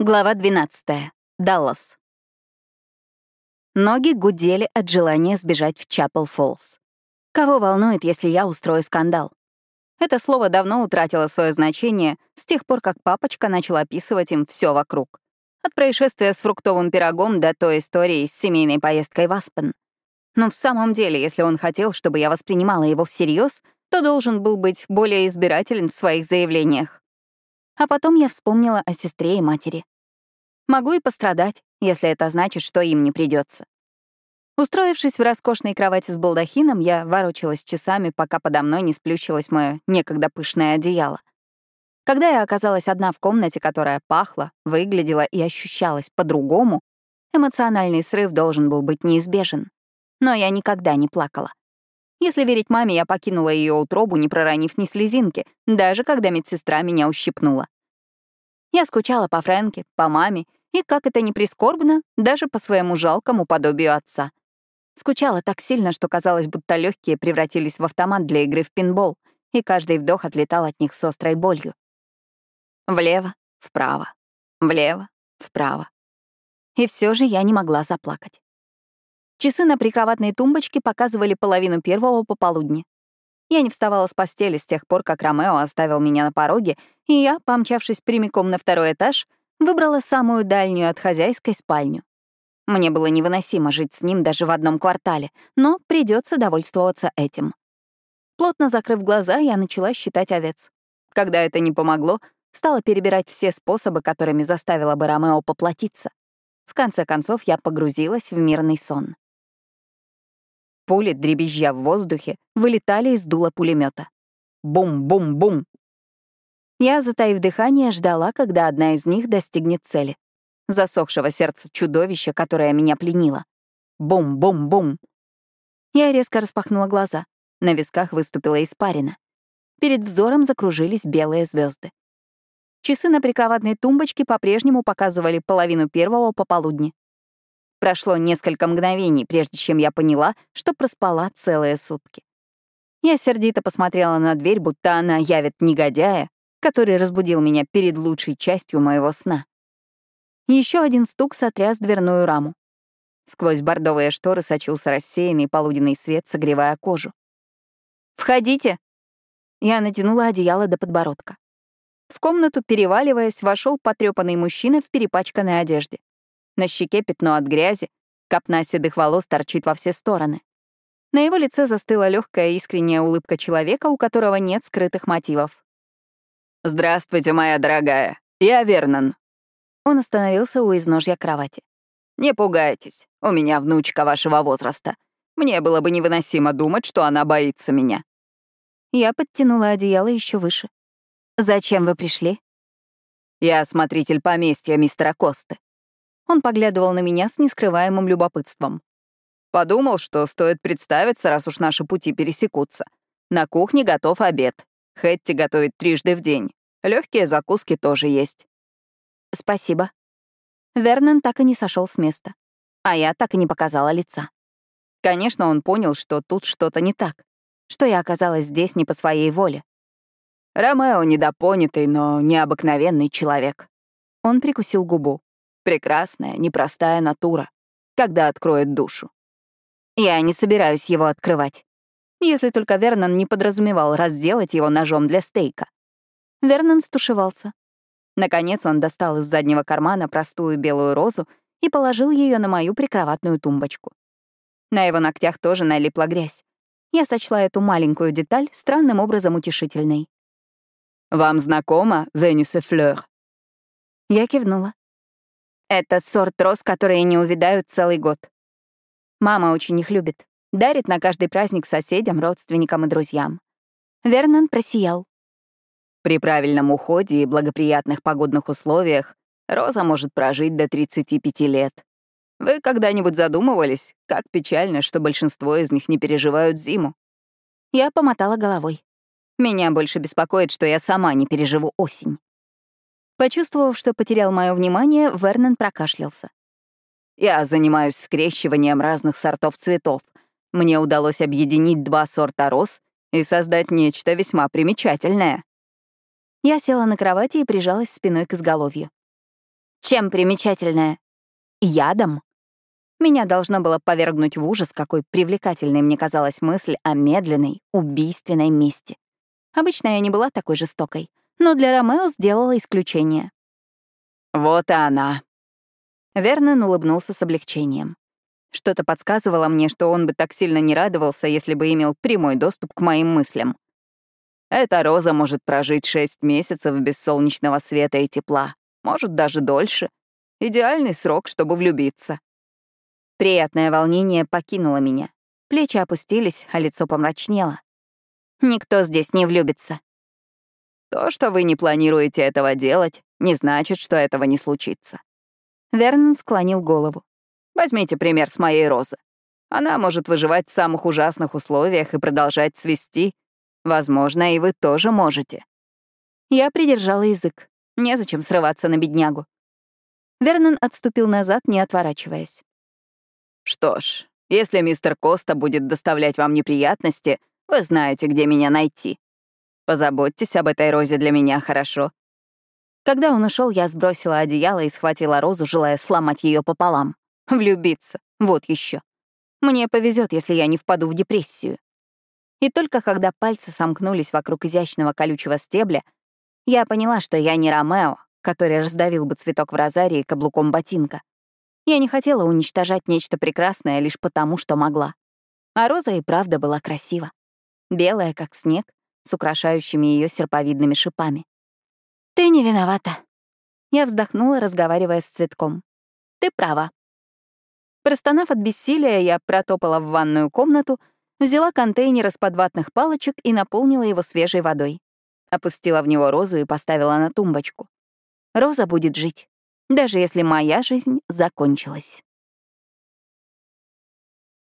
Глава 12. Даллас. Ноги гудели от желания сбежать в Чапел Фоллс. Кого волнует, если я устрою скандал? Это слово давно утратило свое значение с тех пор, как папочка начал описывать им все вокруг. От происшествия с фруктовым пирогом до той истории с семейной поездкой в Аспен. Но в самом деле, если он хотел, чтобы я воспринимала его всерьез, то должен был быть более избирателен в своих заявлениях. А потом я вспомнила о сестре и матери. Могу и пострадать, если это значит, что им не придется. Устроившись в роскошной кровати с балдахином, я ворочалась часами, пока подо мной не сплющилось мое некогда пышное одеяло. Когда я оказалась одна в комнате, которая пахла, выглядела и ощущалась по-другому, эмоциональный срыв должен был быть неизбежен. Но я никогда не плакала. Если верить маме, я покинула ее утробу, не проронив ни слезинки, даже когда медсестра меня ущипнула. Я скучала по Фрэнке, по маме и, как это ни прискорбно, даже по своему жалкому подобию отца. Скучала так сильно, что казалось, будто легкие превратились в автомат для игры в пинбол, и каждый вдох отлетал от них с острой болью. Влево, вправо, влево, вправо. И все же я не могла заплакать. Часы на прикроватной тумбочке показывали половину первого пополудни. Я не вставала с постели с тех пор, как Ромео оставил меня на пороге, и я, помчавшись прямиком на второй этаж, выбрала самую дальнюю от хозяйской спальню. Мне было невыносимо жить с ним даже в одном квартале, но придется довольствоваться этим. Плотно закрыв глаза, я начала считать овец. Когда это не помогло, стала перебирать все способы, которыми заставила бы Ромео поплатиться. В конце концов, я погрузилась в мирный сон. Пули, дребезжа в воздухе, вылетали из дула пулемета. Бум-бум-бум. Я, затаив дыхание, ждала, когда одна из них достигнет цели. Засохшего сердца чудовища, которое меня пленило. Бум-бум-бум. Я резко распахнула глаза. На висках выступила испарина. Перед взором закружились белые звезды. Часы на прикроватной тумбочке по-прежнему показывали половину первого пополудни. Прошло несколько мгновений, прежде чем я поняла, что проспала целые сутки. Я сердито посмотрела на дверь, будто она явит негодяя, который разбудил меня перед лучшей частью моего сна. Еще один стук сотряс дверную раму. Сквозь бордовые шторы сочился рассеянный полуденный свет, согревая кожу. «Входите!» Я натянула одеяло до подбородка. В комнату, переваливаясь, вошел потрепанный мужчина в перепачканной одежде. На щеке пятно от грязи, копна седых волос торчит во все стороны. На его лице застыла легкая искренняя улыбка человека, у которого нет скрытых мотивов. «Здравствуйте, моя дорогая. Я Вернон». Он остановился у изножья кровати. «Не пугайтесь, у меня внучка вашего возраста. Мне было бы невыносимо думать, что она боится меня». Я подтянула одеяло еще выше. «Зачем вы пришли?» «Я смотритель поместья мистера Косты. Он поглядывал на меня с нескрываемым любопытством. Подумал, что стоит представиться, раз уж наши пути пересекутся. На кухне готов обед. Хэтти готовит трижды в день. Легкие закуски тоже есть. Спасибо. Вернон так и не сошел с места. А я так и не показала лица. Конечно, он понял, что тут что-то не так, что я оказалась здесь не по своей воле. Ромео недопонятый, но необыкновенный человек. Он прикусил губу. Прекрасная, непростая натура, когда откроет душу. Я не собираюсь его открывать. Если только Вернон не подразумевал разделать его ножом для стейка. Вернон стушевался. Наконец он достал из заднего кармана простую белую розу и положил ее на мою прикроватную тумбочку. На его ногтях тоже налипла грязь. Я сочла эту маленькую деталь странным образом утешительной. «Вам знакома Венюсе Флёр?» Я кивнула. Это сорт роз, которые не увядают целый год. Мама очень их любит. Дарит на каждый праздник соседям, родственникам и друзьям. Вернон просиял. При правильном уходе и благоприятных погодных условиях роза может прожить до 35 лет. Вы когда-нибудь задумывались, как печально, что большинство из них не переживают зиму? Я помотала головой. Меня больше беспокоит, что я сама не переживу осень. Почувствовав, что потерял мое внимание, Вернон прокашлялся. «Я занимаюсь скрещиванием разных сортов цветов. Мне удалось объединить два сорта роз и создать нечто весьма примечательное». Я села на кровати и прижалась спиной к изголовью. Чем примечательная? Ядом? Меня должно было повергнуть в ужас, какой привлекательной мне казалась мысль о медленной, убийственной мести. Обычно я не была такой жестокой, но для Ромео сделала исключение. «Вот и она». Вернон улыбнулся с облегчением. Что-то подсказывало мне, что он бы так сильно не радовался, если бы имел прямой доступ к моим мыслям. Эта роза может прожить шесть месяцев без солнечного света и тепла, может, даже дольше. Идеальный срок, чтобы влюбиться. Приятное волнение покинуло меня. Плечи опустились, а лицо помрачнело. Никто здесь не влюбится. То, что вы не планируете этого делать, не значит, что этого не случится. Вернон склонил голову. Возьмите пример с моей розы. Она может выживать в самых ужасных условиях и продолжать свести. Возможно, и вы тоже можете. Я придержала язык. Незачем срываться на беднягу. Вернон отступил назад, не отворачиваясь. Что ж, если мистер Коста будет доставлять вам неприятности, вы знаете, где меня найти. Позаботьтесь об этой розе для меня, хорошо?» Когда он ушел, я сбросила одеяло и схватила розу, желая сломать ее пополам. Влюбиться. Вот еще. Мне повезет, если я не впаду в депрессию. И только когда пальцы сомкнулись вокруг изящного колючего стебля, я поняла, что я не Ромео, который раздавил бы цветок в розарии каблуком ботинка. Я не хотела уничтожать нечто прекрасное лишь потому, что могла. А роза и правда была красива. Белая, как снег, с украшающими ее серповидными шипами. «Ты не виновата». Я вздохнула, разговаривая с цветком. «Ты права». Простонав от бессилия, я протопала в ванную комнату, взяла контейнер из-под ватных палочек и наполнила его свежей водой. Опустила в него розу и поставила на тумбочку. Роза будет жить даже если моя жизнь закончилась.